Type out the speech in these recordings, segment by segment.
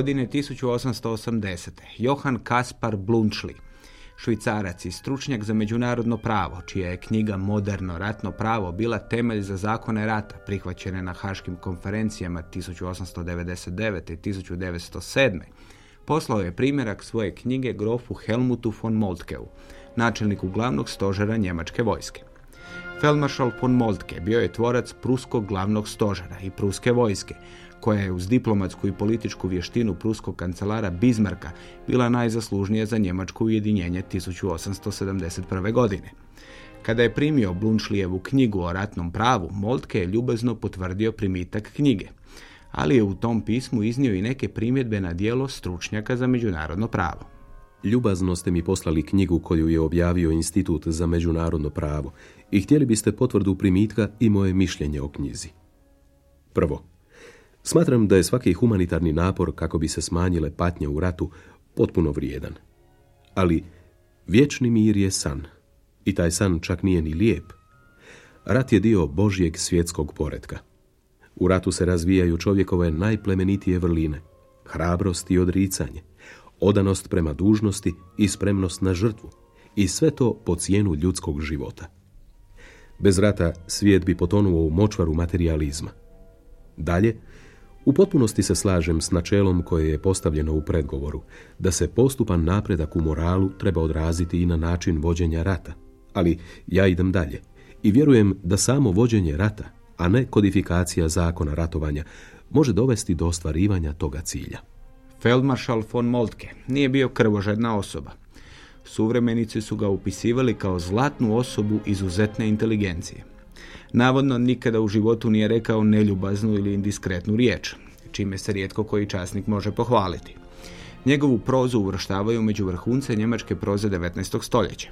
Godine 1880. Johan Kaspar Blunčli, švicarac i stručnjak za međunarodno pravo, čija je knjiga Moderno ratno pravo bila temelj za zakone rata, prihvaćene na haškim konferencijama 1899. i 1907. Poslao je primjerak svoje knjige grofu Helmutu von Moltkeu, načelniku glavnog stožera njemačke vojske. Feldmaršal von Moltke bio je tvorac pruskog glavnog stožera i pruske vojske, koja je uz diplomatsku i političku vještinu pruskog kancelara Bismarka bila najzaslužnija za njemačko ujedinjenje 1871. godine. Kada je primio Blunčlijevu knjigu o ratnom pravu, Moltke je ljubazno potvrdio primitak knjige, ali je u tom pismu iznio i neke primjedbe na dijelo stručnjaka za međunarodno pravo. Ljubazno ste mi poslali knjigu koju je objavio Institut za međunarodno pravo i htjeli biste potvrdu primitka i moje mišljenje o knjizi. Prvo, Smatram da je svaki humanitarni napor kako bi se smanjile patnje u ratu potpuno vrijedan. Ali vječni mir je san. I taj san čak nije ni lijep. Rat je dio Božjeg svjetskog poretka. U ratu se razvijaju čovjekove najplemenitije vrline. Hrabrost i odricanje. Odanost prema dužnosti i spremnost na žrtvu. I sve to po cijenu ljudskog života. Bez rata svijet bi potonuo u močvaru materializma. Dalje, u potpunosti se slažem s načelom koje je postavljeno u predgovoru, da se postupan napredak u moralu treba odraziti i na način vođenja rata. Ali ja idem dalje i vjerujem da samo vođenje rata, a ne kodifikacija zakona ratovanja, može dovesti do ostvarivanja toga cilja. Feldmaršal von Moltke nije bio krvožedna osoba. Suvremenici su ga upisivali kao zlatnu osobu izuzetne inteligencije. Navodno nikada u životu nije rekao neljubaznu ili indiskretnu riječ, čime se rijetko koji časnik može pohvaliti. Njegovu prozu uvrštavaju među vrhunce njemačke proze 19. stoljeća.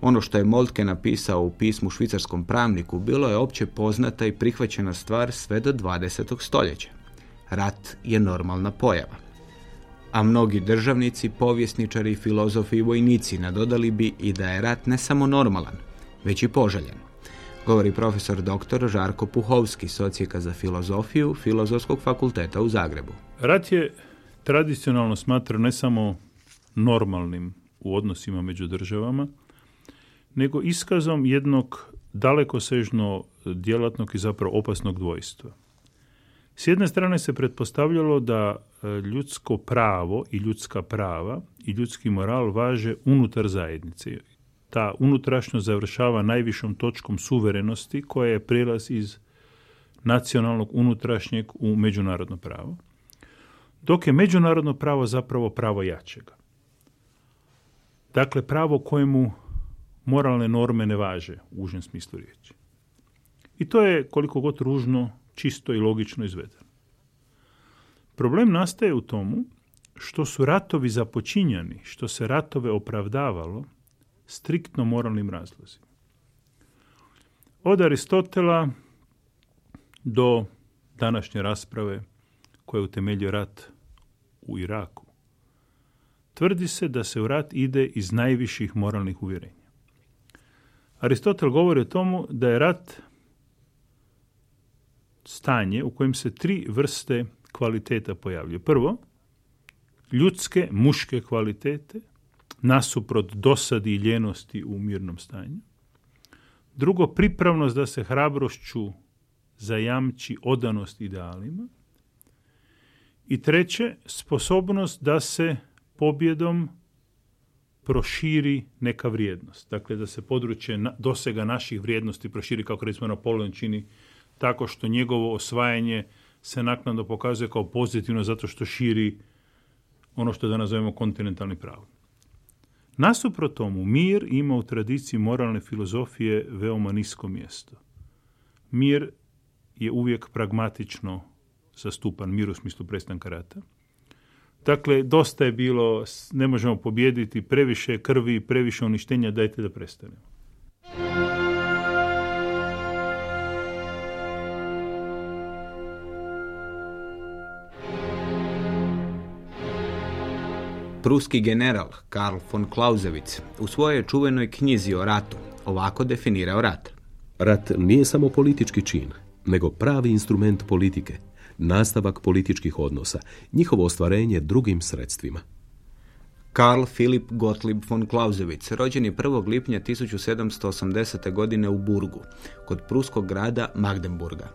Ono što je Moltke napisao u pismu švicarskom pravniku bilo je opće poznata i prihvaćena stvar sve do 20. stoljeća. Rat je normalna pojava. A mnogi državnici, povjesničari, filozofi i vojnici nadodali bi i da je rat ne samo normalan, već i poželjen govori profesor dr. Žarko Puhovski, socijeka za filozofiju Filozofskog fakulteta u Zagrebu. Rat je tradicionalno smatra ne samo normalnim u odnosima među državama, nego iskazom jednog dalekosežno djelatnog i zapravo opasnog dvojstva. S jedne strane se pretpostavljalo da e, ljudsko pravo i ljudska prava i ljudski moral važe unutar zajednice ta unutrašnjo završava najvišom točkom suverenosti koja je prilaz iz nacionalnog unutrašnjeg u međunarodno pravo, dok je međunarodno pravo zapravo pravo jačega. Dakle, pravo kojemu moralne norme ne važe u užem smislu riječi. I to je koliko god ružno, čisto i logično izvedeno. Problem nastaje u tomu što su ratovi započinjani, što se ratove opravdavalo striktno moralnim razlozima. Od Aristotela do današnje rasprave koja utemeljio rat u Iraku, tvrdi se da se u rat ide iz najviših moralnih uvjerenja. Aristotel govori o tomu da je rat stanje u kojem se tri vrste kvaliteta pojavljuje. Prvo, ljudske, muške kvalitete, nasuprot dosadi i ljenosti u mirnom stanju. Drugo, pripravnost da se hrabrošću zajamči odanost idealima. I treće, sposobnost da se pobjedom proširi neka vrijednost. Dakle, da se područje dosega naših vrijednosti proširi, kako recimo Napoleon čini, tako što njegovo osvajanje se naknadno pokazuje kao pozitivno zato što širi ono što da nazovemo kontinentalni pravo. Nasuprot tomu, mir ima u tradiciji moralne filozofije veoma nisko mjesto. Mir je uvijek pragmatično zastupan, mir u smislu prestanka rata. Dakle, dosta je bilo, ne možemo pobijediti, previše krvi, previše uništenja, dajte da prestanemo. Pruski general Karl von Clausewitz u svojoj čuvenoj knjizi o ratu ovako definirao rat. Rat nije samo politički čin, nego pravi instrument politike, nastavak političkih odnosa, njihovo ostvarenje drugim sredstvima. Karl Philipp Gottlieb von Clausewitz, rođen je 1. lipnja 1780. godine u Burgu, kod pruskog grada Magdeburga.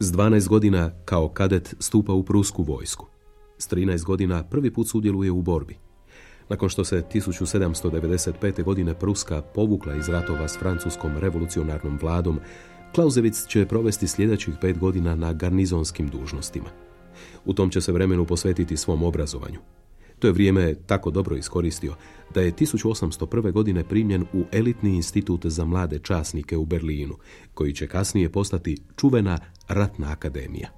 S 12 godina kao kadet stupa u prusku vojsku. S 13 godina prvi put sudjeluje u borbi. Nakon što se 1795. godine Pruska povukla iz ratova s francuskom revolucionarnom vladom, Klauzevic će provesti sljedećih pet godina na garnizonskim dužnostima. U tom će se vremenu posvetiti svom obrazovanju. To je vrijeme tako dobro iskoristio da je 1801. godine primljen u elitni institut za mlade časnike u Berlinu, koji će kasnije postati čuvena ratna akademija.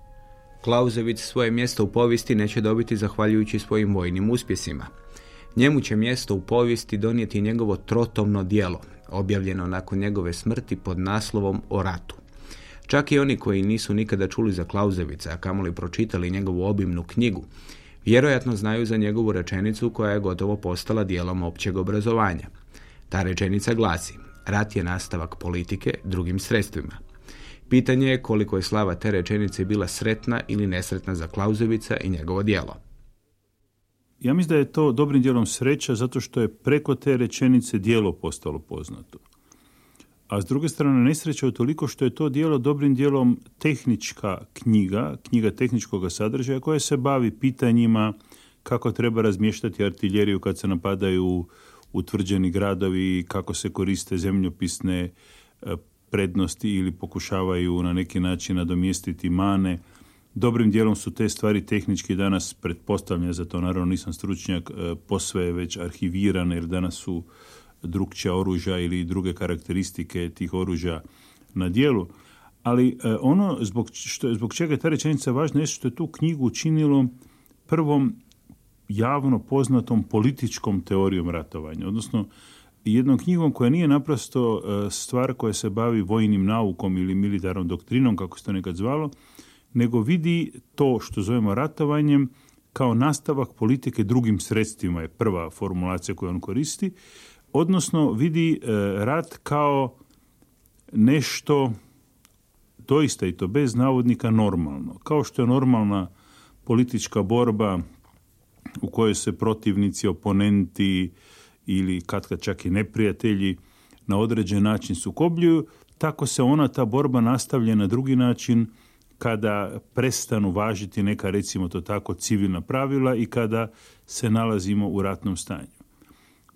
Klauzevic svoje mjesto u povijesti neće dobiti zahvaljujući svojim vojnim uspjesima. Njemu će mjesto u povijesti donijeti njegovo trotomno dijelo, objavljeno nakon njegove smrti pod naslovom O ratu. Čak i oni koji nisu nikada čuli za Klauzevica, a kamoli pročitali njegovu obimnu knjigu, vjerojatno znaju za njegovu rečenicu koja je gotovo postala dijelom općeg obrazovanja. Ta rečenica glasi, rat je nastavak politike drugim sredstvima. Pitanje je koliko je slava te rečenice bila sretna ili nesretna za Klauzevica i njegovo djelo. Ja mislim da je to dobrim dijelom sreća zato što je preko te rečenice dijelo postalo poznato. A s druge strane nesreća je toliko što je to dijelo dobrim dijelom tehnička knjiga, knjiga tehničkog sadržaja koja se bavi pitanjima kako treba razmještati artiljeriju kad se napadaju utvrđeni gradovi, kako se koriste zemljopisne e, prednosti ili pokušavaju na neki način nadomjestiti mane. Dobrim dijelom su te stvari tehnički danas pretpostavljene, za to. Naravno nisam stručnjak, e, posve već arhivirane jer danas su drugčija oružja ili druge karakteristike tih oružja na dijelu. Ali e, ono zbog, što, zbog čega je ta rečenica važna je što je tu knjigu učinilo prvom javno poznatom političkom teorijom ratovanja, odnosno jednom knjigom koja nije naprosto e, stvar koja se bavi vojnim naukom ili militarnom doktrinom, kako se to nekad zvalo, nego vidi to što zovemo ratovanjem kao nastavak politike drugim sredstvima je prva formulacija koju on koristi, odnosno vidi e, rat kao nešto doista i to bez navodnika normalno. Kao što je normalna politička borba u kojoj se protivnici, oponenti ili katka čak i neprijatelji na određen način sukobljuju, tako se ona, ta borba nastavlja na drugi način kada prestanu važiti neka, recimo to tako, civilna pravila i kada se nalazimo u ratnom stanju.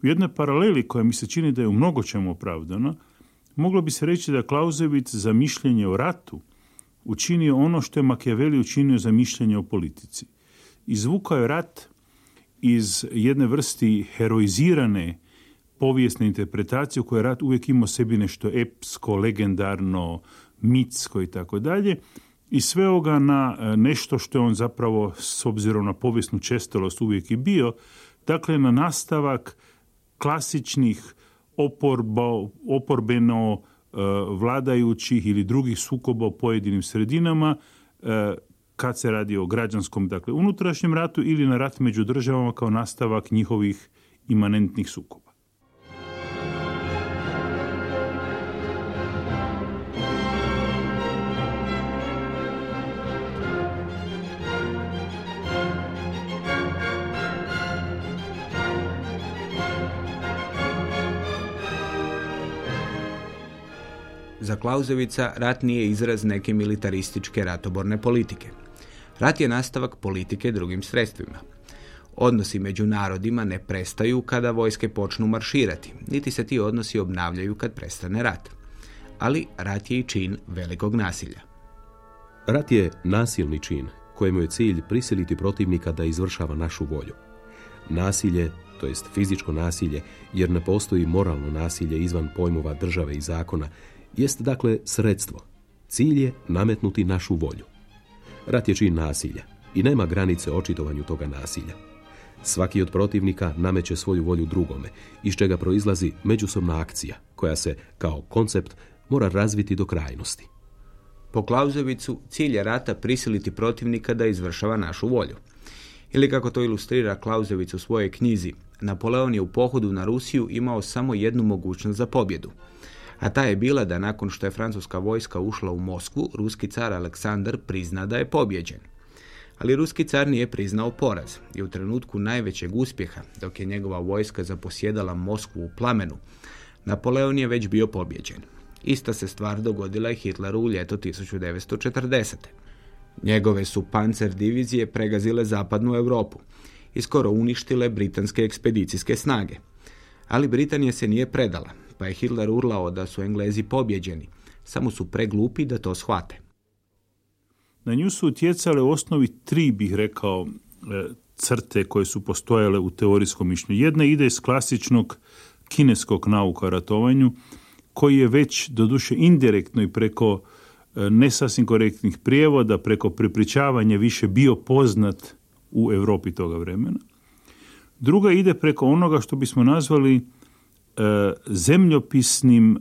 U jednoj paraleli koja mi se čini da je u mnogo čemu opravdana, moglo bi se reći da Klauzevic za mišljenje o ratu učinio ono što je Machiavelli učinio za mišljenje o politici. Izvukao je rat iz jedne vrsti heroizirane povijesne interpretacije u kojoj rat uvijek imao sebi nešto epsko, legendarno, mitsko i tako dalje. I sve ovoga na e, nešto što je on zapravo s obzirom na povijesnu čestelost uvijek i bio, dakle na nastavak klasičnih oporbo, oporbeno e, vladajućih ili drugih sukoba u pojedinim sredinama e, kad se radi o građanskom, dakle, unutrašnjem ratu ili na rat među državama kao nastavak njihovih imanentnih sukoba. Za Klauzevica rat nije izraz neke militarističke ratoborne politike. Rat je nastavak politike drugim sredstvima. Odnosi među narodima ne prestaju kada vojske počnu marširati, niti se ti odnosi obnavljaju kad prestane rat. Ali rat je i čin velikog nasilja. Rat je nasilni čin kojemu je cilj prisiliti protivnika da izvršava našu volju. Nasilje, to jest fizičko nasilje, jer ne postoji moralno nasilje izvan pojmova države i zakona, jest dakle sredstvo. Cilj je nametnuti našu volju. Rat je čin nasilja i nema granice očitovanju toga nasilja. Svaki od protivnika nameće svoju volju drugome, iz čega proizlazi međusobna akcija, koja se, kao koncept, mora razviti do krajnosti. Po Klauzevicu cilj je rata prisiliti protivnika da izvršava našu volju. Ili kako to ilustrira Klauzevic u svojoj knjizi, Napoleon je u pohodu na Rusiju imao samo jednu mogućnost za pobjedu. A ta je bila da nakon što je francuska vojska ušla u Moskvu, ruski car Aleksandar prizna da je pobjeđen. Ali ruski car nije priznao poraz i u trenutku najvećeg uspjeha, dok je njegova vojska zaposjedala Moskvu u plamenu, Napoleon je već bio pobjeđen. Ista se stvar dogodila i Hitleru u ljeto 1940. Njegove su pancer divizije pregazile zapadnu Europu i skoro uništile britanske ekspedicijske snage. Ali Britanija se nije predala, pa je Hitler urlao da su Englezi pobjeđeni, samo su preglupi da to shvate. Na nju su utjecale u osnovi tri, bih rekao, e, crte koje su postojale u teorijskom mišljenju. Jedna ide iz klasičnog kineskog nauka o ratovanju, koji je već doduše indirektno i preko e, nesasvim korektnih prijevoda, preko prepričavanja više bio poznat u Europi toga vremena. Druga ide preko onoga što bismo nazvali zemljopisnim e,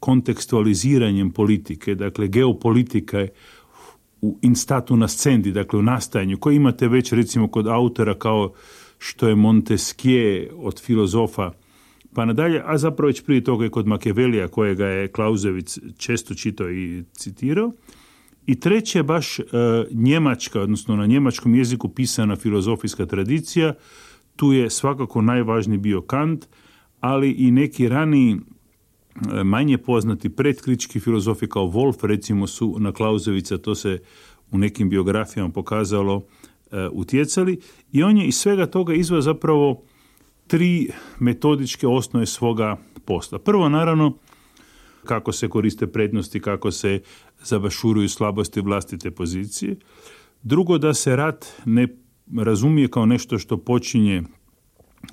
kontekstualiziranjem politike, dakle geopolitika je u instatu na scendi, dakle u nastajanju, koji imate već recimo kod autora kao što je Montesquieu od filozofa pa nadalje, a zapravo već prije toga je kod Makevelija kojega je Klauzevic često čitao i citirao. I treće je baš e, njemačka, odnosno na njemačkom jeziku pisana filozofijska tradicija. Tu je svakako najvažniji bio Kant, ali i neki rani e, manje poznati predkrički filozofi kao Wolf recimo su na Klauzevica, to se u nekim biografijama pokazalo, e, utjecali i on je iz svega toga izveo zapravo tri metodičke osnove svoga posla. Prvo, naravno, kako se koriste prednosti, kako se zabašuruju slabosti vlastite pozicije. Drugo, da se rat ne razumije kao nešto što počinje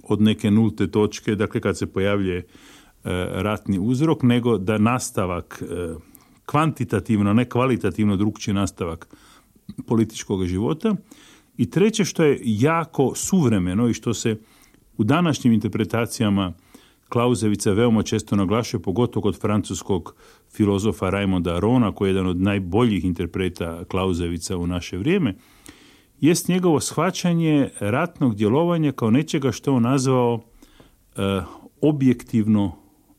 od neke nulte točke, dakle kad se pojavljuje e, ratni uzrok, nego da nastavak e, kvantitativno, ne kvalitativno drugčiji nastavak političkog života. I treće što je jako suvremeno i što se u današnjim interpretacijama Klauzevica veoma često naglašuje, pogotovo kod francuskog filozofa Raimonda Rona, koji je jedan od najboljih interpreta Klauzevica u naše vrijeme, jest njegovo shvaćanje ratnog djelovanja kao nečega što je on nazvao e, objektivno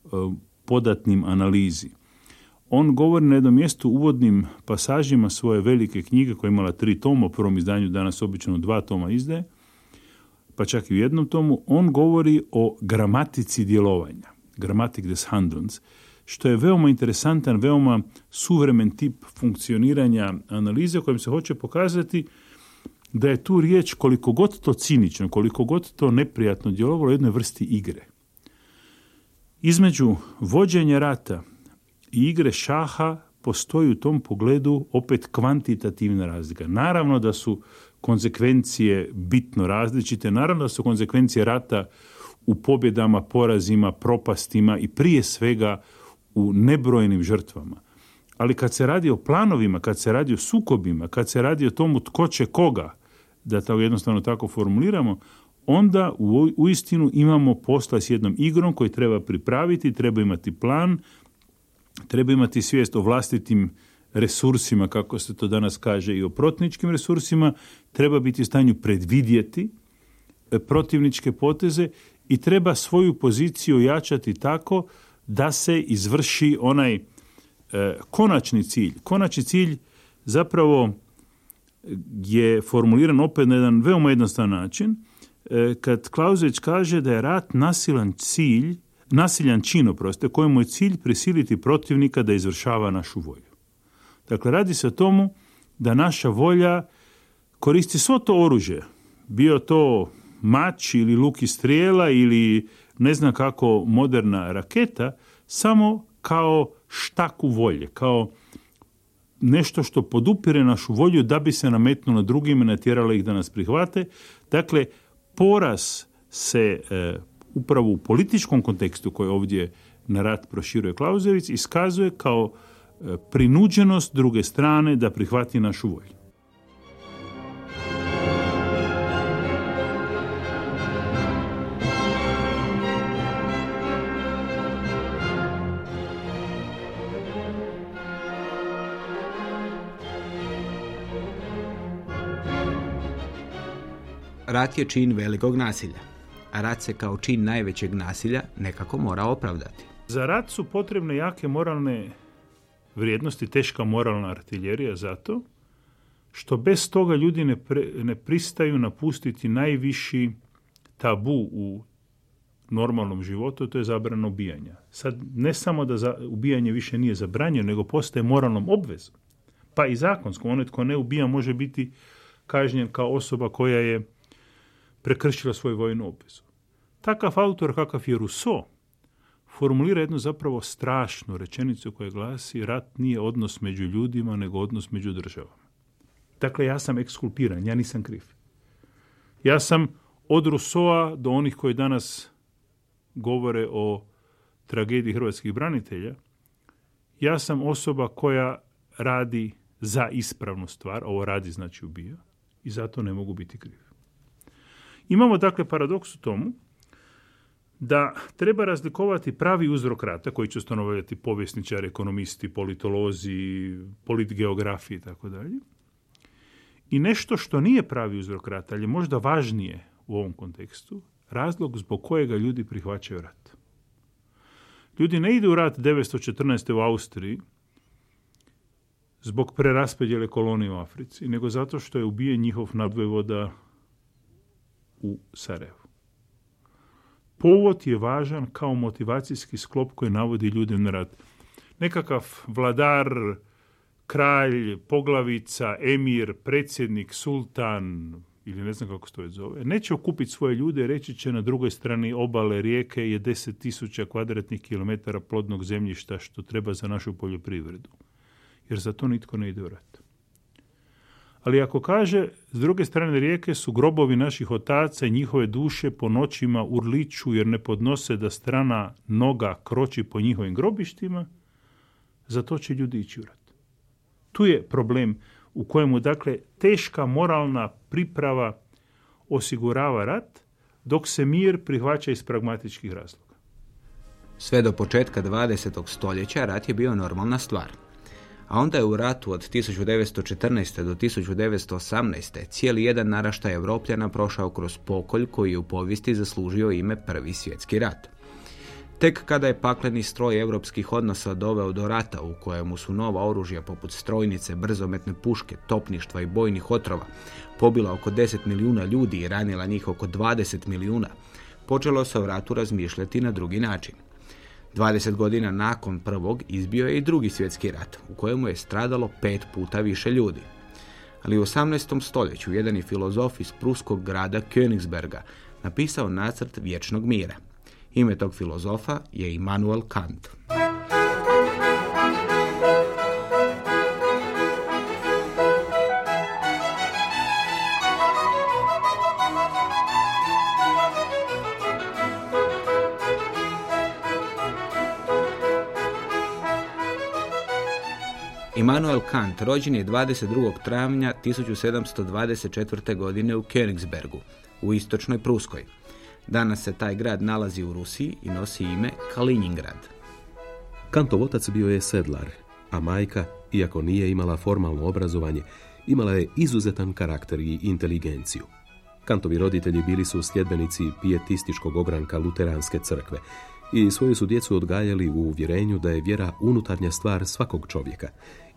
e, podatnim analizi. On govori na jednom mjestu uvodnim pasažima svoje velike knjige koja je imala tri toma, u prvom izdanju danas obično dva toma izdaje, pa čak i u jednom tomu, on govori o gramatici djelovanja, gramatik des Handelns, što je veoma interesantan, veoma suvremen tip funkcioniranja analize kojim se hoće pokazati da je tu riječ koliko god to cinično, koliko god to neprijatno djelovalo jednoj vrsti igre. Između vođenja rata i igre šaha postoji u tom pogledu opet kvantitativna razlika. Naravno da su konsekvencije bitno različite. Naravno da su konsekvencije rata u pobjedama, porazima, propastima i prije svega u nebrojenim žrtvama. Ali kad se radi o planovima, kad se radi o sukobima, kad se radi o tomu tko će koga, da to jednostavno tako formuliramo, onda u, u istinu imamo posla s jednom igrom koji treba pripraviti, treba imati plan, treba imati svijest o vlastitim resursima, kako se to danas kaže, i o protivničkim resursima, treba biti u stanju predvidjeti e, protivničke poteze i treba svoju poziciju jačati tako da se izvrši onaj konačni cilj. Konačni cilj zapravo je formuliran opet na jedan veoma jednostavan način. E, kad Klauzević kaže da je rat nasilan cilj nasiljan čin, oproste, kojemu je cilj prisiliti protivnika da izvršava našu volju. Dakle, radi se o tomu da naša volja koristi svo to oružje, bio to mač ili luk i strijela ili ne znam kako moderna raketa, samo kao štaku volje, kao nešto što podupire našu volju da bi se nametnulo drugima i natjeralo ih da nas prihvate. Dakle, poraz se e, upravo u političkom kontekstu koji ovdje na rat proširuje Klauzevic iskazuje kao e, prinuđenost druge strane da prihvati našu volju. Rat je čin velikog nasilja, a rat se kao čin najvećeg nasilja nekako mora opravdati. Za rat su potrebne jake moralne vrijednosti, teška moralna artiljerija zato što bez toga ljudi ne, ne pristaju napustiti najviši tabu u normalnom životu, to je zabrana ubijanja. Sad, ne samo da za, ubijanje više nije zabranjeno, nego postaje moralnom obvezom. Pa i zakonskom. Onaj tko ne ubija može biti kažnjen kao osoba koja je prekršila svoju vojnu obvezu. Takav autor kakav je Rousseau formulira jednu zapravo strašnu rečenicu koja glasi rat nije odnos među ljudima, nego odnos među državama. Dakle, ja sam ekskulpiran, ja nisam kriv. Ja sam od Rousseau do onih koji danas govore o tragediji hrvatskih branitelja, ja sam osoba koja radi za ispravnu stvar, ovo radi znači ubija, i zato ne mogu biti kriv. Imamo dakle paradoks u tomu da treba razlikovati pravi uzrok rata koji će ustanovljati povjesničari, ekonomisti, politolozi, politgeografi i tako dalje. I nešto što nije pravi uzrok rata, ali je možda važnije u ovom kontekstu, razlog zbog kojega ljudi prihvaćaju rat. Ljudi ne idu u rat 1914. u Austriji zbog preraspodjele kolonije u Africi, nego zato što je ubijen njihov nadvojvoda u Sarajevu. Povod je važan kao motivacijski sklop koji navodi ljude na rad. Nekakav vladar, kralj, poglavica, emir, predsjednik, sultan, ili ne znam kako se to zove, neće okupiti svoje ljude, reći će na drugoj strani obale rijeke je 10.000 kvadratnih kilometara plodnog zemljišta što treba za našu poljoprivredu. Jer za to nitko ne ide u rat. Ali ako kaže, s druge strane rijeke su grobovi naših otaca i njihove duše po noćima urliču jer ne podnose da strana noga kroči po njihovim grobištima, za to će ljudi ići u rat. Tu je problem u kojemu, dakle, teška moralna priprava osigurava rat, dok se mir prihvaća iz pragmatičkih razloga. Sve do početka 20. stoljeća rat je bio normalna stvar a onda je u ratu od 1914. do 1918. cijeli jedan naraštaj Evropljana prošao kroz pokolj koji je u povijesti zaslužio ime Prvi svjetski rat. Tek kada je pakleni stroj europskih odnosa doveo do rata u kojemu su nova oružja poput strojnice, brzometne puške, topništva i bojnih otrova pobila oko 10 milijuna ljudi i ranila njih oko 20 milijuna, počelo se o ratu razmišljati na drugi način. 20 godina nakon prvog izbio je i drugi svjetski rat, u kojemu je stradalo pet puta više ljudi. Ali u 18. stoljeću jedan je filozof iz pruskog grada Königsberga napisao nacrt vječnog mira. Ime tog filozofa je Immanuel Kant. Immanuel Kant rođen je 22. travnja 1724. godine u Königsbergu, u istočnoj Pruskoj. Danas se taj grad nalazi u Rusiji i nosi ime Kaliningrad. Kantov otac bio je sedlar, a majka, iako nije imala formalno obrazovanje, imala je izuzetan karakter i inteligenciju. Kantovi roditelji bili su sljedbenici pijetističkog ogranka Luteranske crkve i svoju su djecu odgajali u uvjerenju da je vjera unutarnja stvar svakog čovjeka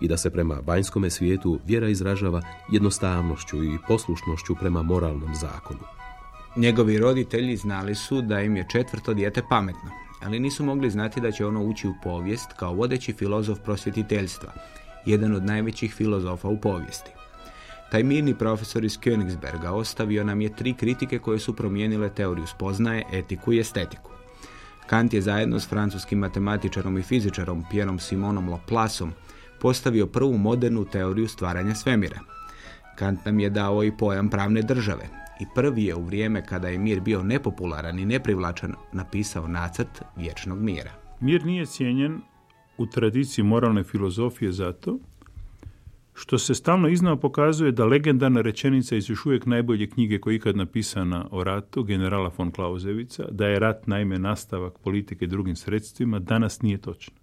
i da se prema vanjskome svijetu vjera izražava jednostavnošću i poslušnošću prema moralnom zakonu. Njegovi roditelji znali su da im je četvrto dijete pametno, ali nisu mogli znati da će ono ući u povijest kao vodeći filozof prosvjetiteljstva, jedan od najvećih filozofa u povijesti. Taj mirni profesor iz Königsberga ostavio nam je tri kritike koje su promijenile teoriju spoznaje, etiku i estetiku. Kant je zajedno s francuskim matematičarom i fizičarom Pierom Simonom Laplaceom postavio prvu modernu teoriju stvaranja svemira. Kant nam je dao i pojam pravne države i prvi je u vrijeme kada je mir bio nepopularan i neprivlačan napisao nacrt vječnog mira. Mir nije cijenjen u tradiciji moralne filozofije zato što se stalno iznova pokazuje da legendarna rečenica iz još uvijek najbolje knjige koja je ikad napisana o ratu, generala von Klauzevica, da je rat naime nastavak politike drugim sredstvima, danas nije točno.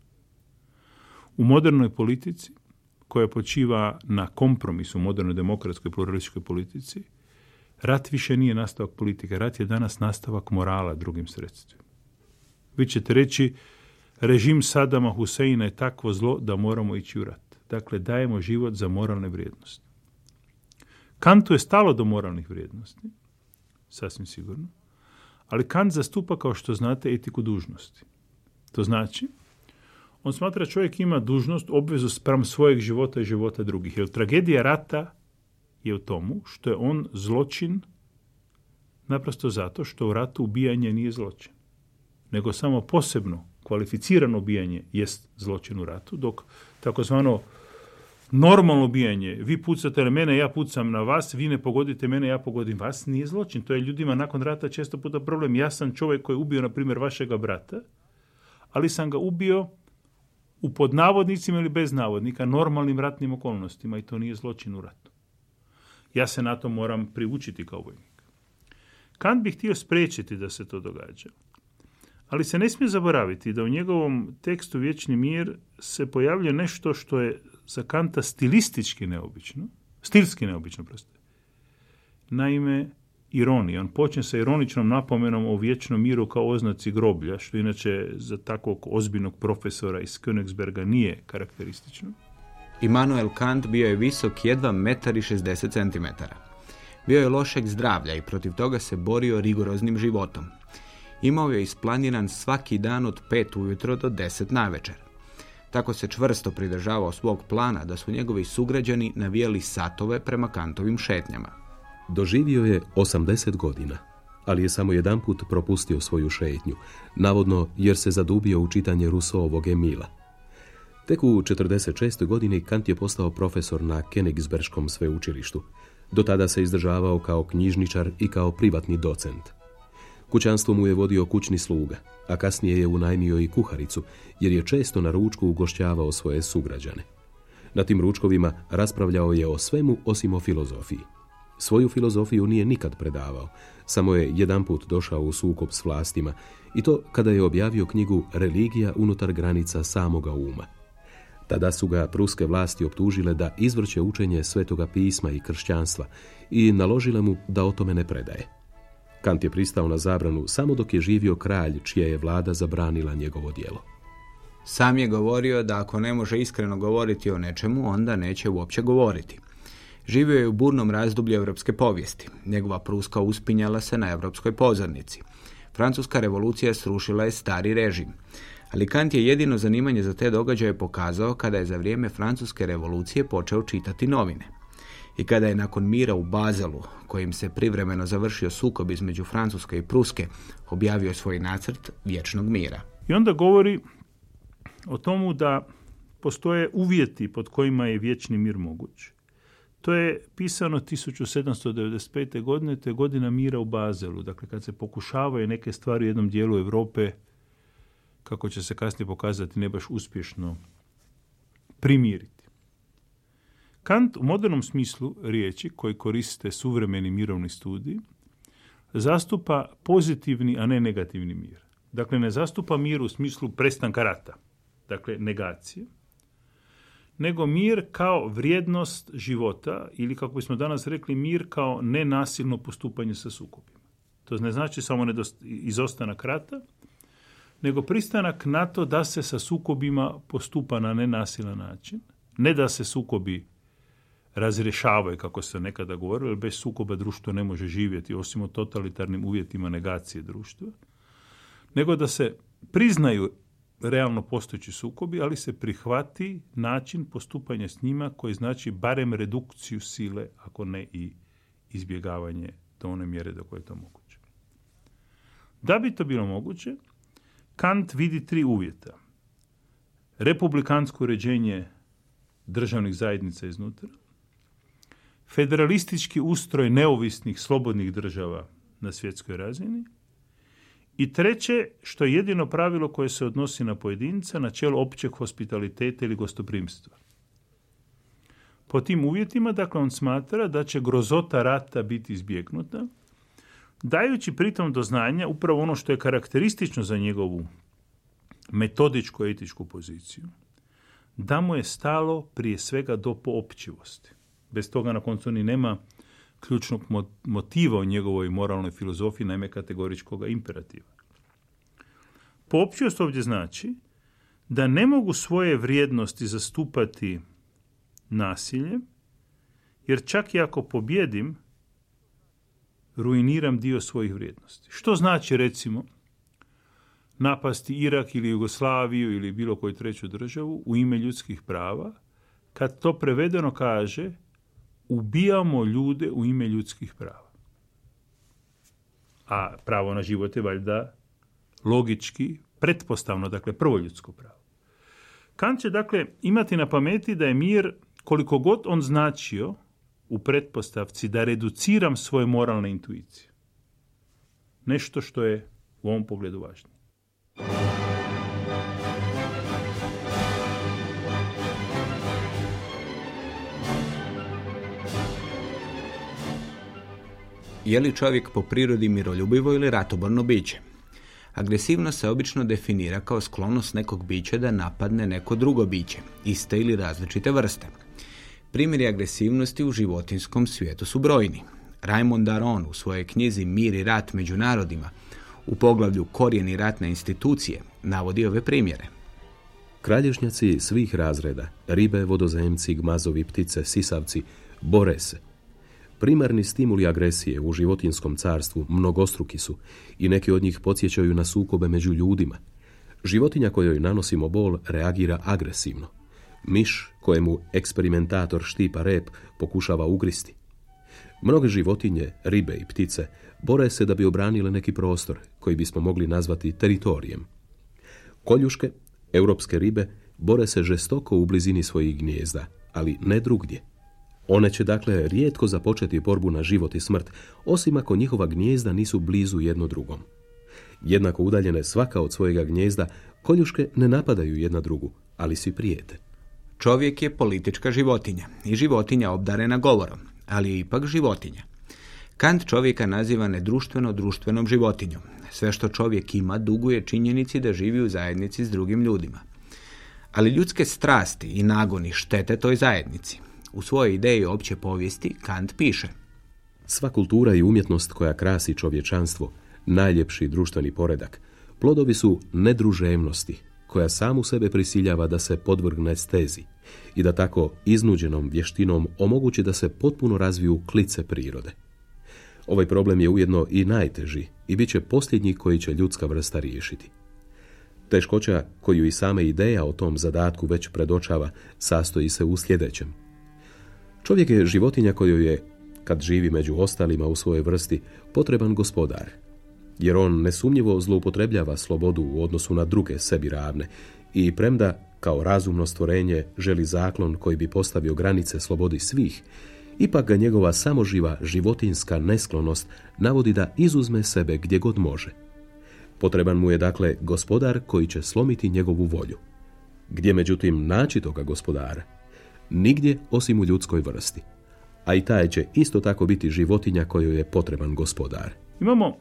U modernoj politici, koja počiva na kompromisu u modernoj demokratskoj pluralističkoj politici, rat više nije nastavak politike, rat je danas nastavak morala drugim sredstvima. Vi ćete reći, režim Sadama Huseina je takvo zlo da moramo ići u rat. Dakle, dajemo život za moralne vrijednosti. Kantu je stalo do moralnih vrijednosti, sasvim sigurno, ali Kant zastupa, kao što znate, etiku dužnosti. To znači, on smatra da čovjek ima dužnost, obvezu spram svojeg života i života drugih. Jer tragedija rata je u tomu što je on zločin naprosto zato što u ratu ubijanje nije zločin. Nego samo posebno kvalificirano ubijanje jest zločin u ratu, dok takozvano normalno ubijanje, vi pucate na mene, ja pucam na vas, vi ne pogodite mene, ja pogodim vas, nije zločin. To je ljudima nakon rata često puta problem. Ja sam čovjek koji je ubio, na primjer, vašega brata, ali sam ga ubio u podnavodnicima ili bez navodnika, normalnim ratnim okolnostima i to nije zločin u ratu. Ja se na to moram priučiti kao vojnik. Kant bi htio spriječiti da se to događa. Ali se ne smije zaboraviti da u njegovom tekstu Vječni mir se pojavlja nešto što je za Kanta stilistički neobično, stilski neobično, prosto. Naime, ironija. On počne sa ironičnom napomenom o vječnom miru kao oznaci groblja, što inače za takvog ozbiljnog profesora iz Königsberga nije karakteristično. Immanuel Kant bio je visok jedva metar i 60 cm. Bio je lošeg zdravlja i protiv toga se borio rigoroznim životom. Imao je isplaniran svaki dan od pet ujutro do deset navečer. Tako se čvrsto pridržavao svog plana da su njegovi sugrađani navijali satove prema kantovim šetnjama. Doživio je 80 godina, ali je samo jedan put propustio svoju šetnju, navodno jer se zadubio u čitanje Rousseauovog Emila. Tek u 46. godini Kant je postao profesor na Königsbergskom sveučilištu. Do tada se izdržavao kao knjižničar i kao privatni docent. Kućanstvo mu je vodio kućni sluga, a kasnije je unajmio i kuharicu, jer je često na ručku ugošćavao svoje sugrađane. Na tim ručkovima raspravljao je o svemu osim o filozofiji. Svoju filozofiju nije nikad predavao, samo je jedanput došao u sukob s vlastima i to kada je objavio knjigu Religija unutar granica samoga uma. Tada su ga pruske vlasti optužile da izvrće učenje svetoga pisma i kršćanstva i naložile mu da o tome ne predaje. Kant je pristao na zabranu samo dok je živio kralj čija je vlada zabranila njegovo djelo. Sam je govorio da ako ne može iskreno govoriti o nečemu, onda neće uopće govoriti. Živio je u burnom razdoblju europske povijesti. Njegova pruska uspinjala se na europskoj pozornici. Francuska revolucija srušila je stari režim. Ali Kant je jedino zanimanje za te događaje pokazao kada je za vrijeme Francuske revolucije počeo čitati novine. I kada je nakon mira u Bazelu, kojim se privremeno završio sukob između Francuske i Pruske, objavio svoj nacrt vječnog mira. I onda govori o tomu da postoje uvjeti pod kojima je vječni mir moguć. To je pisano 1795. godine, to je godina mira u Bazelu. Dakle, kad se pokušavaju neke stvari u jednom dijelu Europe, kako će se kasnije pokazati, ne baš uspješno primiriti. Kant u modernom smislu riječi koji koriste suvremeni mirovni studij zastupa pozitivni, a ne negativni mir. Dakle, ne zastupa mir u smislu prestanka rata, dakle negacije, nego mir kao vrijednost života ili kako bismo danas rekli mir kao nenasilno postupanje sa sukobima. To ne znači samo izostanak rata, nego pristanak na to da se sa sukobima postupa na nenasilan način, ne da se sukobi razrješavaju, kako se nekada govorilo, jer bez sukoba društvo ne može živjeti, osim u totalitarnim uvjetima negacije društva, nego da se priznaju realno postojeći sukobi, ali se prihvati način postupanja s njima koji znači barem redukciju sile, ako ne i izbjegavanje do one mjere do koje je to moguće. Da bi to bilo moguće, Kant vidi tri uvjeta. Republikansko uređenje državnih zajednica iznutra, federalistički ustroj neovisnih slobodnih država na svjetskoj razini i treće, što je jedino pravilo koje se odnosi na pojedinca, načelo općeg hospitaliteta ili gostoprimstva. Po tim uvjetima, dakle, on smatra da će grozota rata biti izbjegnuta, dajući pritom do znanja upravo ono što je karakteristično za njegovu metodičku etičku poziciju, da mu je stalo prije svega do poopćivosti. Bez toga na koncu ni nema ključnog motiva u njegovoj moralnoj filozofiji, naime kategoričkog imperativa. Poopćivost ovdje znači da ne mogu svoje vrijednosti zastupati nasilje, jer čak i ako pobjedim, ruiniram dio svojih vrijednosti. Što znači, recimo, napasti Irak ili Jugoslaviju ili bilo koju treću državu u ime ljudskih prava, kad to prevedeno kaže ubijamo ljude u ime ljudskih prava. A pravo na život je valjda logički, pretpostavno, dakle prvo ljudsko pravo. Kant će dakle imati na pameti da je mir, koliko god on značio u pretpostavci da reduciram svoje moralne intuicije. Nešto što je u ovom pogledu važno. Je li čovjek po prirodi miroljubivo ili ratoborno biće? Agresivnost se obično definira kao sklonost nekog bića da napadne neko drugo biće, iste ili različite vrste. Primjeri agresivnosti u životinskom svijetu su brojni. Raymond Daron u svojoj knjizi Mir i rat među narodima u poglavlju Korijeni ratne institucije navodi ove primjere. Kralješnjaci svih razreda, ribe, vodozemci, gmazovi, ptice, sisavci, bore se, Primarni stimuli agresije u životinskom carstvu mnogostruki su i neki od njih podsjećaju na sukobe među ljudima. Životinja kojoj nanosimo bol reagira agresivno. Miš kojemu eksperimentator štipa rep pokušava ugristi. Mnoge životinje, ribe i ptice bore se da bi obranile neki prostor koji bismo mogli nazvati teritorijem. Koljuške, europske ribe, bore se žestoko u blizini svojih gnijezda, ali ne drugdje. One će dakle rijetko započeti borbu na život i smrt, osim ako njihova gnjezda nisu blizu jedno drugom. Jednako udaljene svaka od svojega gnjezda, koljuške ne napadaju jedna drugu, ali si prijete. Čovjek je politička životinja i životinja obdarena govorom, ali je ipak životinja. Kant čovjeka naziva nedruštveno društvenom životinjom. Sve što čovjek ima duguje činjenici da živi u zajednici s drugim ljudima. Ali ljudske strasti i nagoni štete toj zajednici. U svojoj ideji opće povijesti Kant piše Sva kultura i umjetnost koja krasi čovječanstvo, najljepši društveni poredak, plodovi su nedruževnosti, koja samu sebe prisiljava da se podvrgne stezi i da tako iznuđenom vještinom omogući da se potpuno razviju klice prirode. Ovaj problem je ujedno i najteži i bit će posljednji koji će ljudska vrsta riješiti. Teškoća koju i sama ideja o tom zadatku već predočava sastoji se u sljedećem – Čovjek je životinja kojoj je, kad živi među ostalima u svojoj vrsti, potreban gospodar. Jer on nesumnjivo zloupotrebljava slobodu u odnosu na druge sebi ravne i premda kao razumno stvorenje želi zaklon koji bi postavio granice slobodi svih, ipak ga njegova samoživa životinska nesklonost navodi da izuzme sebe gdje god može. Potreban mu je dakle gospodar koji će slomiti njegovu volju. Gdje međutim naći toga gospodara? Nigdje osim u ljudskoj vrsti. A i taj će isto tako biti životinja kojoj je potreban gospodar. Imamo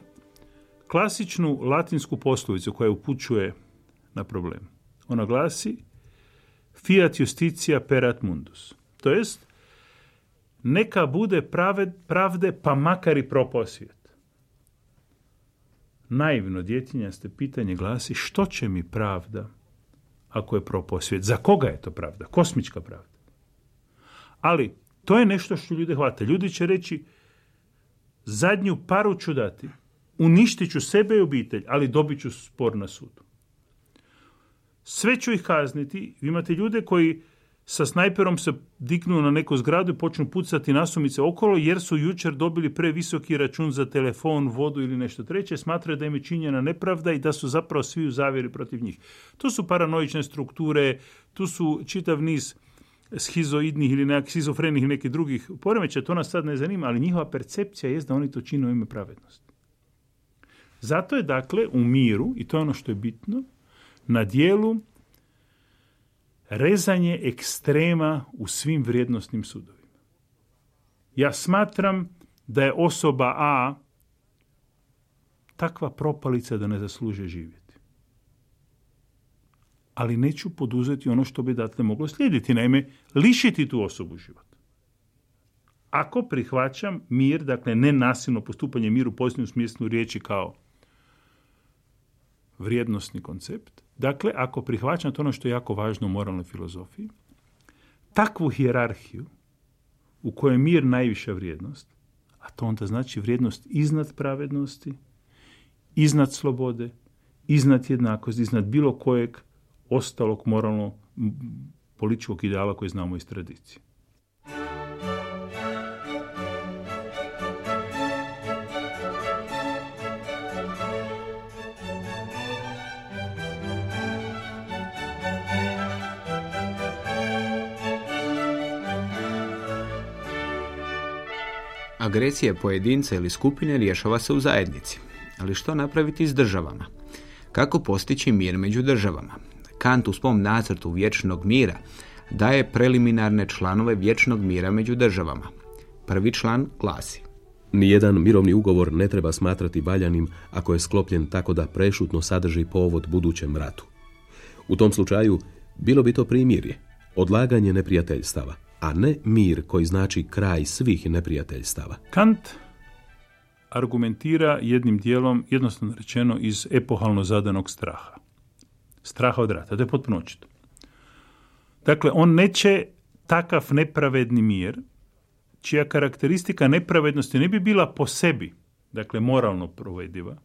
klasičnu latinsku poslovicu koja upućuje na problem. Ona glasi fiat justitia perat mundus. To jest, neka bude pravde pa makar i propao svijet. Naivno djetinjaste pitanje glasi što će mi pravda ako je propao? Za koga je to pravda? Kosmička pravda. Ali to je nešto što ljude hvata. Ljudi će reći zadnju paru ću dati, uništit ću sebe i obitelj, ali dobit ću spor na sudu. sve ću ih kazniti. Vi imate ljude koji sa snajperom se dignu na neku zgradu i počnu pucati nasumice okolo jer su jučer dobili previsoki račun za telefon, vodu ili nešto treće, smatraju da im je činjena nepravda i da su zapravo svi u zavjeri protiv njih. To su paranoične strukture, tu su čitav niz schizoidnih ili nekakvih schizofrenih ili nekih drugih poremeća, to nas sad ne zanima, ali njihova percepcija je da oni to čine u ime pravednosti. Zato je dakle u miru, i to je ono što je bitno, na dijelu rezanje ekstrema u svim vrijednostnim sudovima. Ja smatram da je osoba A takva propalica da ne zasluže živjeti. Ali neću poduzeti ono što bi datle moglo slijediti, naime, lišiti tu osobu života. Ako prihvaćam mir, dakle nenasilno postupanje miru u pozitivnom smislu riječi kao vrijednostni koncept, Dakle, ako prihvaćam to ono što je jako važno u moralnoj filozofiji, takvu hijerarhiju u kojoj je mir najviša vrijednost, a to onda znači vrijednost iznad pravednosti, iznad slobode, iznad jednakosti, iznad bilo kojeg ostalog moralno političkog ideala koji znamo iz tradicije. Agresija pojedinca ili skupine rješava se u zajednici. Ali što napraviti s državama? Kako postići mir među državama? Kant u svom nacrtu vječnog mira daje preliminarne članove vječnog mira među državama. Prvi član glasi. Nijedan mirovni ugovor ne treba smatrati valjanim ako je sklopljen tako da prešutno sadrži povod budućem ratu. U tom slučaju bilo bi to primirje, odlaganje neprijateljstava, a ne mir koji znači kraj svih neprijateljstava. Kant argumentira jednim dijelom, jednostavno rečeno, iz epohalno zadanog straha. Straha od rata, to je potpuno očito. Dakle, on neće takav nepravedni mir, čija karakteristika nepravednosti ne bi bila po sebi, dakle moralno provediva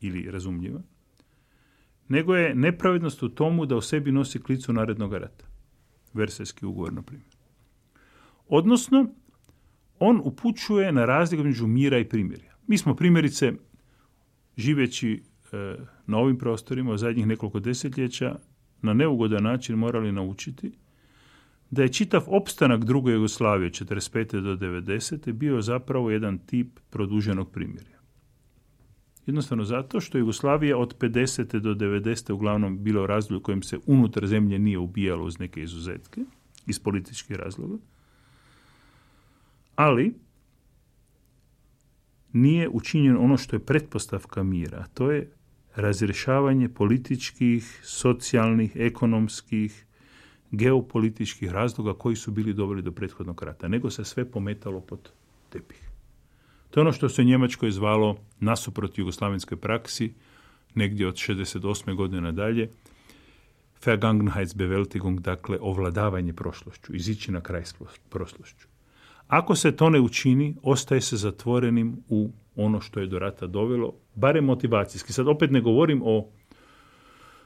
ili razumljiva, nego je nepravednost u tomu da u sebi nosi klicu narednog rata. Versajski ugovor, na primjer. Odnosno, on upućuje na razliku među mira i primirja. Mi smo primjerice, živeći e, na ovim prostorima u zadnjih nekoliko desetljeća, na neugodan način morali naučiti da je čitav opstanak druge Jugoslavije 45. do 90. bio zapravo jedan tip produženog primirja. Jednostavno zato što Jugoslavija od 50. do 90. uglavnom bilo u razdoblju u kojem se unutar zemlje nije ubijalo uz neke izuzetke, iz političkih razloga, ali nije učinjeno ono što je pretpostavka mira, to je razrješavanje političkih, socijalnih, ekonomskih, geopolitičkih razloga koji su bili doveli do prethodnog rata, nego se sve pometalo pod tepih. To je ono što se u Njemačkoj zvalo nasuprot jugoslavenskoj praksi, negdje od 68. godine dalje, Vergangenheitsbewältigung, dakle ovladavanje prošlošću, izići na kraj s prošlošću. Ako se to ne učini, ostaje se zatvorenim u ono što je do rata dovelo, barem motivacijski. Sad opet ne govorim o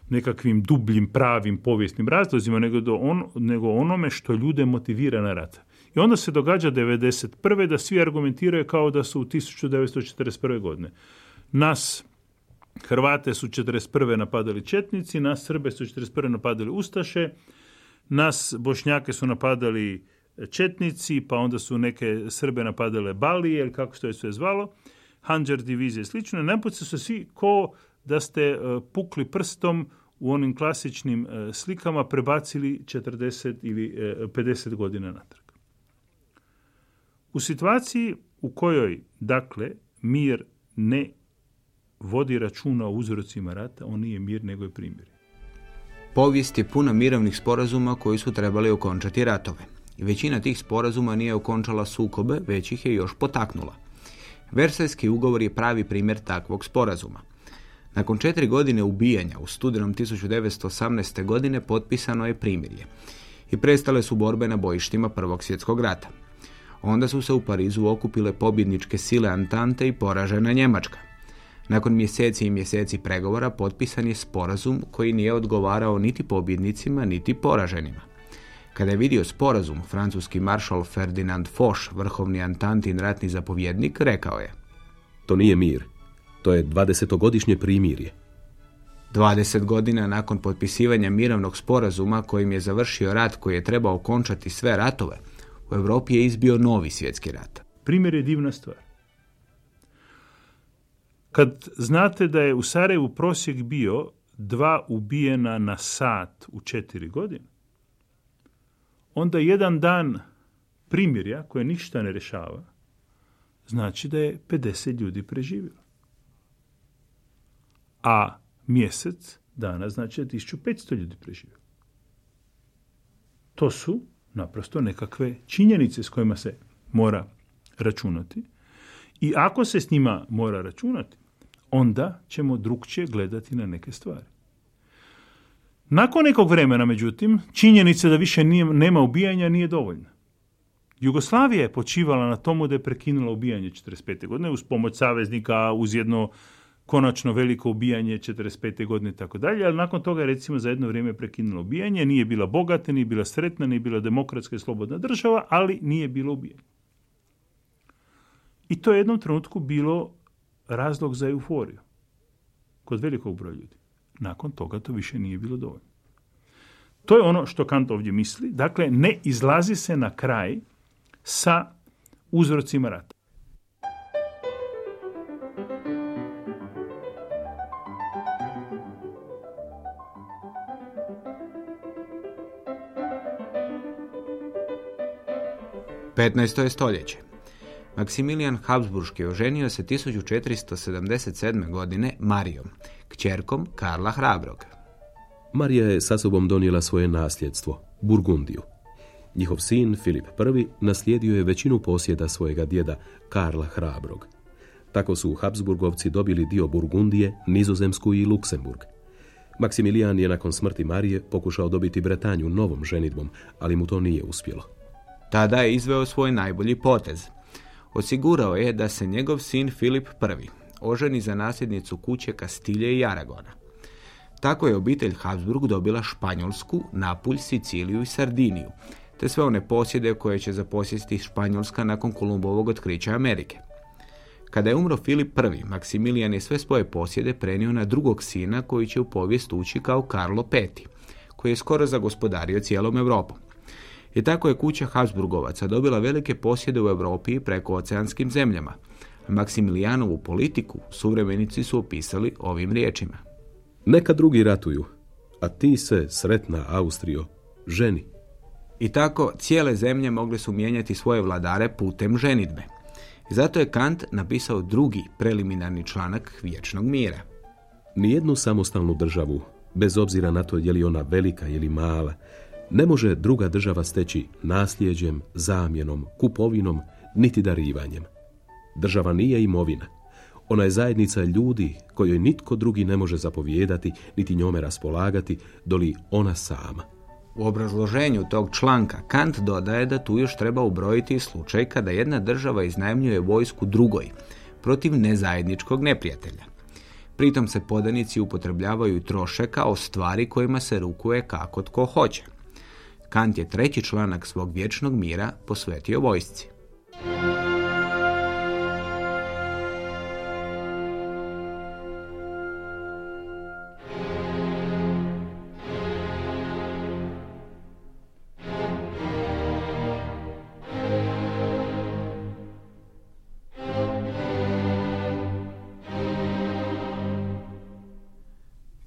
nekakvim dubljim, pravim, povijesnim razlozima, nego, do on, nego onome što ljude motivira na rat. I onda se događa 1991. da svi argumentiraju kao da su u 1941. godine. Nas Hrvate su 1941. napadali Četnici, nas Srbe su 1941. napadali Ustaše, nas Bošnjake su napadali Četnici, pa onda su neke Srbe napadale Balije, ili kako se to je sve zvalo, Hanđar divizije i slično. Naput su svi ko da ste e, pukli prstom u onim klasičnim e, slikama prebacili 40 ili 50 e, godina natrag. U situaciji u kojoj, dakle, mir ne vodi računa o uzrocima rata, on nije mir, nego je primjer. Povijest je puna mirovnih sporazuma koji su trebali okončati ratove. Većina tih sporazuma nije okončala sukobe, već ih je još potaknula. Versajski ugovor je pravi primjer takvog sporazuma. Nakon četiri godine ubijanja u studenom 1918. godine potpisano je primirje i prestale su borbe na bojištima Prvog svjetskog rata. Onda su se u Parizu okupile pobjedničke sile Antante i poražena Njemačka. Nakon mjeseci i mjeseci pregovora potpisan je sporazum koji nije odgovarao niti pobjednicima, niti poraženima. Kada je vidio sporazum, francuski maršal Ferdinand Foch, vrhovni Antantin ratni zapovjednik, rekao je To nije mir, to je dvadesetogodišnje primirje. 20 godina nakon potpisivanja mirovnog sporazuma kojim je završio rat koji je trebao okončati sve ratove, u Europi je izbio novi svjetski rat. Primjer je divna stvar. Kad znate da je u Sarajevu prosjek bio dva ubijena na sat u četiri godine, onda jedan dan primirja koje ništa ne rešava, znači da je 50 ljudi preživjelo. A mjesec dana znači da 1500 ljudi preživjelo. To su naprosto nekakve činjenice s kojima se mora računati. I ako se s njima mora računati, onda ćemo drugčije gledati na neke stvari. Nakon nekog vremena, međutim, činjenica da više nije, nema ubijanja nije dovoljna. Jugoslavija je počivala na tomu da je prekinula ubijanje 45. godine uz pomoć saveznika, uz jedno konačno veliko ubijanje 45. godine i tako dalje, ali nakon toga recimo za jedno vrijeme prekinula ubijanje, nije bila bogata, nije bila sretna, nije bila demokratska i slobodna država, ali nije bilo ubijanje. I to je jednom trenutku bilo razlog za euforiju kod velikog broja ljudi. Nakon toga to više nije bilo dovoljno. To je ono što Kant ovdje misli. Dakle, ne izlazi se na kraj sa uzrocima rata. Je stoljeće. Maksimilijan Habsburški oženio se 1477. godine Marijom, kćerkom Karla Hrabrog. Marija je sa sobom donijela svoje nasljedstvo, Burgundiju. Njihov sin, Filip I, naslijedio je većinu posjeda svojega djeda, Karla Hrabrog. Tako su Habsburgovci dobili dio Burgundije, Nizozemsku i Luksemburg. Maksimilijan je nakon smrti Marije pokušao dobiti Bretanju novom ženitbom, ali mu to nije uspjelo. Tada je izveo svoj najbolji potez. Osigurao je da se njegov sin Filip I oženi za nasljednicu kuće Kastilje i Aragona. Tako je obitelj Habsburg dobila Španjolsku, Napulj, Siciliju i Sardiniju, te sve one posjede koje će zaposjesti Španjolska nakon Kolumbovog otkrića Amerike. Kada je umro Filip I, Maksimilijan je sve svoje posjede prenio na drugog sina koji će u povijest ući kao Karlo V, koji je skoro zagospodario cijelom Europom. I tako je kuća Habsburgovaca dobila velike posjede u Europi i preko oceanskim zemljama. Maksimilijanovu politiku suvremenici su opisali ovim riječima. Neka drugi ratuju, a ti se, sretna Austrio, ženi. I tako cijele zemlje mogle su mijenjati svoje vladare putem ženitbe. I zato je Kant napisao drugi preliminarni članak vječnog mira. Nijednu samostalnu državu, bez obzira na to je li ona velika ili mala, ne može druga država steći nasljeđem, zamjenom, kupovinom, niti darivanjem. Država nije imovina. Ona je zajednica ljudi kojoj nitko drugi ne može zapovijedati, niti njome raspolagati, doli ona sama. U obrazloženju tog članka Kant dodaje da tu još treba ubrojiti slučaj kada jedna država iznajmljuje vojsku drugoj protiv nezajedničkog neprijatelja. Pritom se podanici upotrebljavaju troše kao stvari kojima se rukuje kako tko hoće. Kant je treći članak svog vječnog mira posvetio vojsci.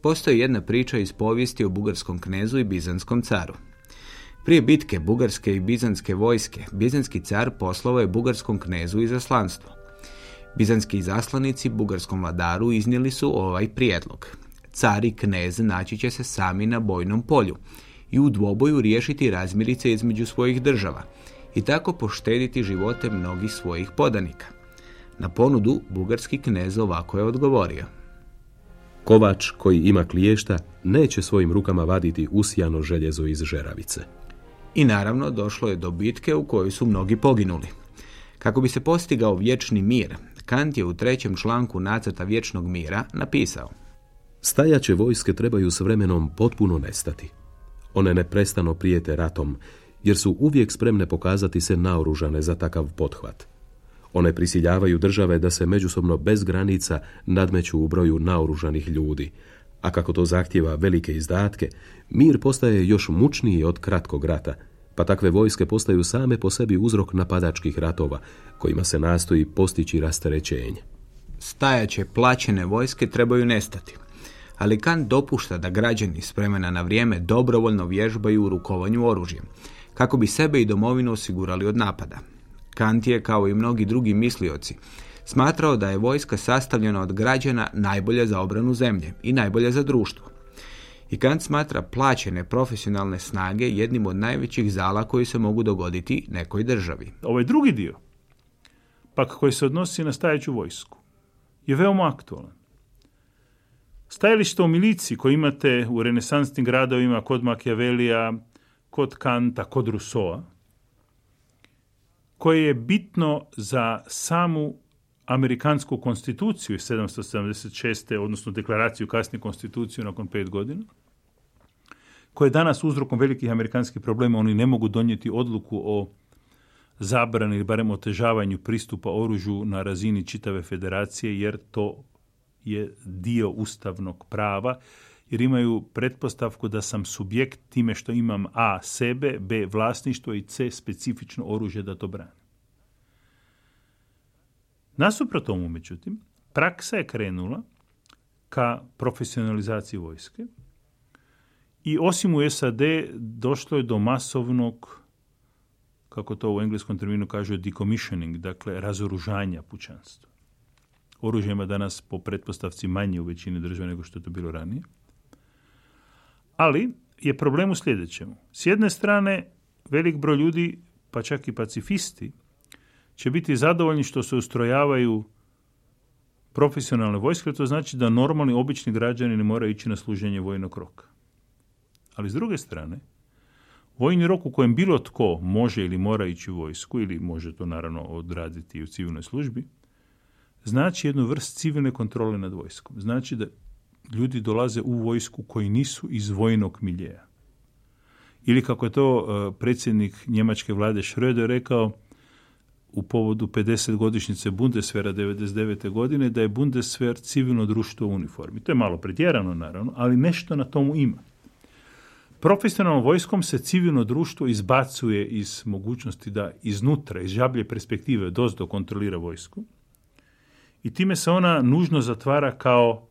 Postoji jedna priča iz povijesti o bugarskom knezu i bizanskom caru. Prije bitke bugarske i bizanske vojske, bizanski car poslao je bugarskom knezu izaslanstvo. Bizanski zaslanici bugarskom vladaru iznijeli su ovaj prijedlog. Car i knez naći će se sami na bojnom polju i u dvoboju riješiti razmirice između svojih država i tako poštediti živote mnogih svojih podanika. Na ponudu bugarski knez ovako je odgovorio. Kovač koji ima kliješta neće svojim rukama vaditi usijano željezo iz žeravice. I naravno došlo je do bitke u kojoj su mnogi poginuli. Kako bi se postigao vječni mir, Kant je u trećem članku nacrta vječnog mira napisao Stajaće vojske trebaju s vremenom potpuno nestati. One neprestano prijete ratom, jer su uvijek spremne pokazati se naoružane za takav pothvat. One prisiljavaju države da se međusobno bez granica nadmeću u broju naoružanih ljudi, a kako to zahtjeva velike izdatke, mir postaje još mučniji od kratkog rata, pa takve vojske postaju same po sebi uzrok napadačkih ratova, kojima se nastoji postići rasterećenje. Stajaće plaćene vojske trebaju nestati, ali Kant dopušta da građani s vremena na vrijeme dobrovoljno vježbaju u rukovanju oružjem, kako bi sebe i domovinu osigurali od napada. Kant je, kao i mnogi drugi mislioci, smatrao da je vojska sastavljena od građana najbolja za obranu zemlje i najbolja za društvo. I Kant smatra plaćene profesionalne snage jednim od najvećih zala koji se mogu dogoditi nekoj državi. Ovaj drugi dio, pak koji se odnosi na stajeću vojsku, je veoma aktualan. Stajalište o miliciji koje imate u renesansnim gradovima kod Machiavellija, kod Kanta, kod Rousseau, koje je bitno za samu amerikansku konstituciju iz 776. odnosno deklaraciju kasnije konstituciju nakon pet godina, koje je danas uzrokom velikih amerikanskih problema, oni ne mogu donijeti odluku o zabrani ili barem otežavanju pristupa oružju na razini čitave federacije, jer to je dio ustavnog prava, jer imaju pretpostavku da sam subjekt time što imam A sebe, B vlasništvo i C specifično oružje da to brani. Nasuprot tomu, međutim, praksa je krenula ka profesionalizaciji vojske i osim u SAD došlo je do masovnog, kako to u engleskom terminu kaže, decommissioning, dakle razoružanja pućanstva. Oružje ima danas po pretpostavci manje u većini država nego što je to bilo ranije. Ali je problem u sljedećemu. S jedne strane, velik broj ljudi, pa čak i pacifisti, će biti zadovoljni što se ustrojavaju profesionalne vojske, to znači da normalni, obični građani ne moraju ići na služenje vojnog roka. Ali s druge strane, vojni rok u kojem bilo tko može ili mora ići u vojsku, ili može to naravno odraditi u civilnoj službi, znači jednu vrst civilne kontrole nad vojskom. Znači da ljudi dolaze u vojsku koji nisu iz vojnog miljeja. Ili kako je to uh, predsjednik njemačke vlade Schröder rekao, u povodu 50 godišnjice Bundeswehra 99. godine da je Bundeswehr civilno društvo u uniformi. To je malo pretjerano naravno, ali nešto na tomu ima. Profesionalnom vojskom se civilno društvo izbacuje iz mogućnosti da iznutra, iz žablje perspektive dozdo kontrolira vojsku i time se ona nužno zatvara kao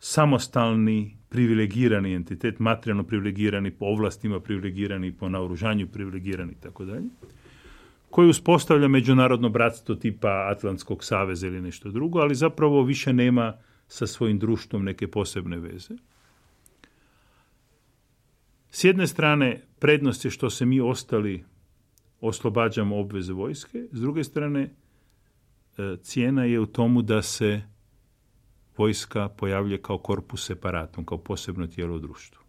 samostalni, privilegirani entitet, materijalno privilegirani, po ovlastima privilegirani, po naoružanju privilegirani i tako dalje koji uspostavlja međunarodno bratstvo tipa Atlantskog saveza ili nešto drugo, ali zapravo više nema sa svojim društvom neke posebne veze. S jedne strane, prednost je što se mi ostali oslobađamo obveze vojske, s druge strane, e, cijena je u tomu da se vojska pojavlja kao korpus separatom, kao posebno tijelo u društvu.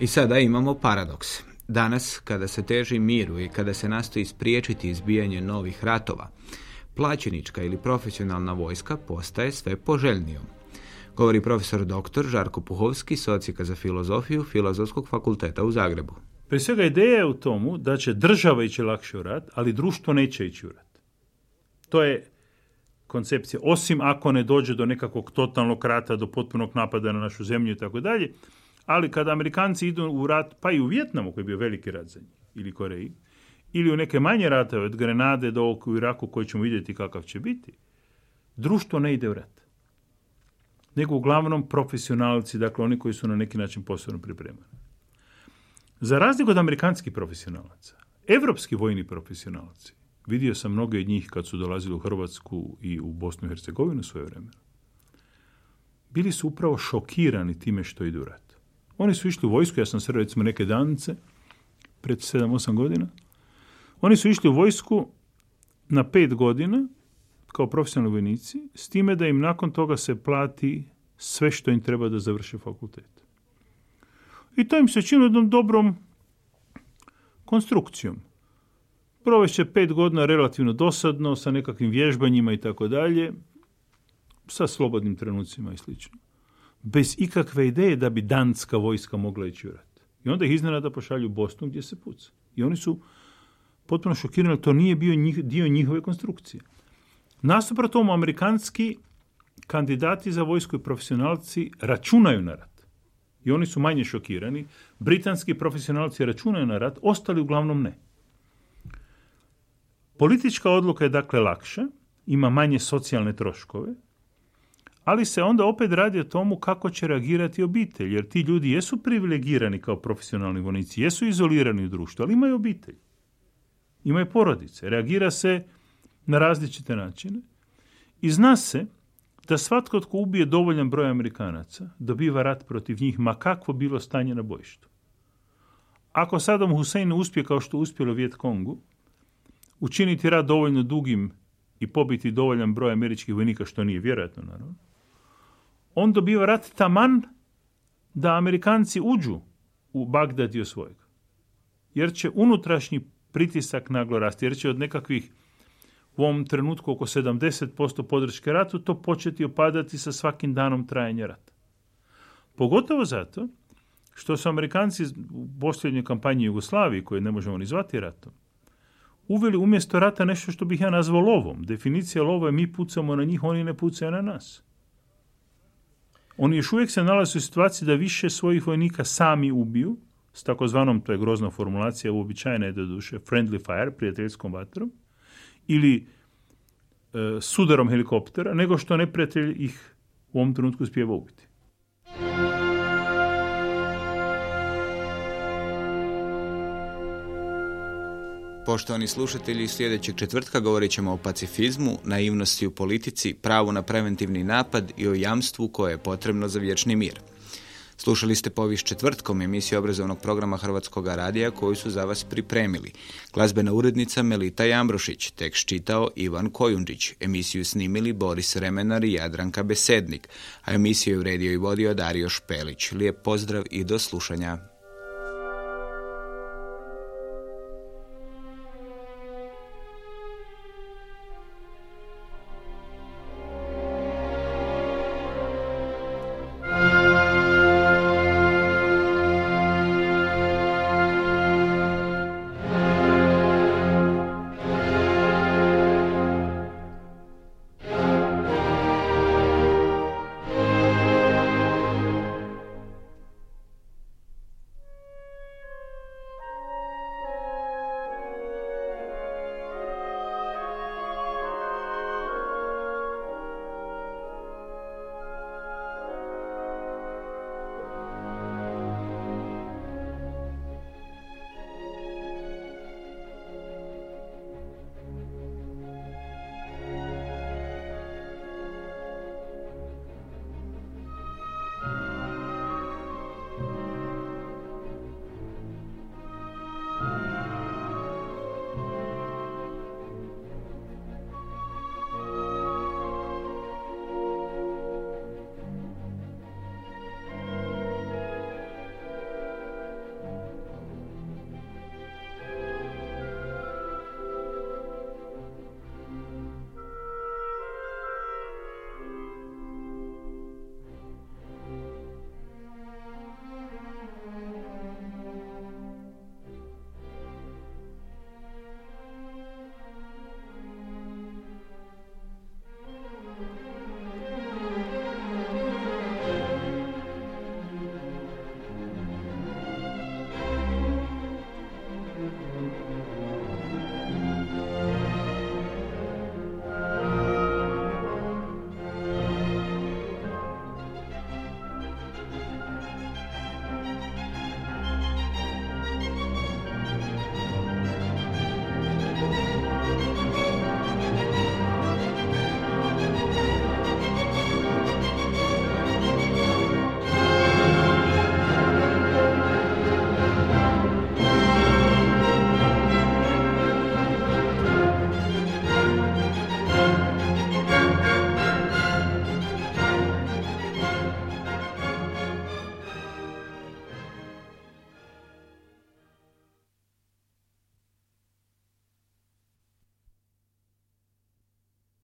I sada imamo paradoks. Danas, kada se teži miru i kada se nastoji spriječiti izbijanje novih ratova, plaćenička ili profesionalna vojska postaje sve poželjnijom. Govori profesor dr. Žarko Puhovski, socijaka za filozofiju Filozofskog fakulteta u Zagrebu. Prije svega ideja je u tomu da će država ići lakše u rat, ali društvo neće ići u rat. To je koncepcija, osim ako ne dođe do nekakvog totalnog rata, do potpunog napada na našu zemlju i tako dalje, ali kada Amerikanci idu u rat, pa i u Vjetnamu koji je bio veliki rat za njih, ili Koreji, ili u neke manje ratove od Grenade do u Iraku koji ćemo vidjeti kakav će biti, društvo ne ide u rat. Nego uglavnom profesionalci, dakle oni koji su na neki način posebno pripremani. Za razliku od amerikanskih profesionalaca, evropski vojni profesionalci, vidio sam mnoge od njih kad su dolazili u Hrvatsku i u Bosnu i Hercegovinu svoje vremena, bili su upravo šokirani time što idu u rat. Oni su išli u vojsku, ja sam sreo recimo neke danice, pred 7-8 godina. Oni su išli u vojsku na pet godina kao profesionalni vojnici, s time da im nakon toga se plati sve što im treba da završe fakultet. I to im se čini jednom dobrom konstrukcijom. Provešće pet godina relativno dosadno, sa nekakvim vježbanjima i tako dalje, sa slobodnim trenucima i slično. Bez ikakve ideje da bi danska vojska mogla ići u rat. I onda ih iznenada pošalju u Bosnu gdje se puca. I oni su potpuno šokirani, to nije bio dio njihove konstrukcije. Nasuprot tomu, amerikanski kandidati za vojsku i profesionalci računaju na rat. I oni su manje šokirani. Britanski profesionalci računaju na rat, ostali uglavnom ne. Politička odluka je dakle lakša, ima manje socijalne troškove, ali se onda opet radi o tomu kako će reagirati obitelj, jer ti ljudi jesu privilegirani kao profesionalni vojnici, jesu izolirani u društvu, ali imaju obitelj. Imaju porodice. Reagira se na različite načine i zna se da svatko tko ubije dovoljan broj Amerikanaca dobiva rat protiv njih, ma kakvo bilo stanje na bojištu. Ako Saddam Hussein uspije kao što uspjelo Viet Kongu, učiniti rat dovoljno dugim i pobiti dovoljan broj američkih vojnika, što nije vjerojatno naravno, on dobiva rat taman da Amerikanci uđu u Bagdad i osvoje Jer će unutrašnji pritisak naglo rasti, jer će od nekakvih u ovom trenutku oko 70% podrške ratu to početi opadati sa svakim danom trajanja rata. Pogotovo zato što su Amerikanci u posljednjoj kampanji Jugoslaviji, koje ne možemo ni zvati ratom, uveli umjesto rata nešto što bih ja nazvao lovom. Definicija lova je mi pucamo na njih, oni ne pucaju na nas. Oni još uvijek se nalaze u situaciji da više svojih vojnika sami ubiju, s takozvanom, to je grozna formulacija, uobičajena je do duše, friendly fire, prijateljskom vatrom, ili e, sudarom helikoptera, nego što neprijatelj ih u ovom trenutku uspijeva ubiti. Poštovani slušatelji, sljedećeg četvrtka govorit ćemo o pacifizmu, naivnosti u politici, pravu na preventivni napad i o jamstvu koje je potrebno za vječni mir. Slušali ste povijest četvrtkom emisiju obrazovnog programa Hrvatskog radija koju su za vas pripremili. Glazbena urednica Melita Jambrošić, tekst čitao Ivan Kojundžić, emisiju snimili Boris Remenar i Jadranka Besednik, a emisiju je uredio i vodio Dario Špelić. Lijep pozdrav i do slušanja.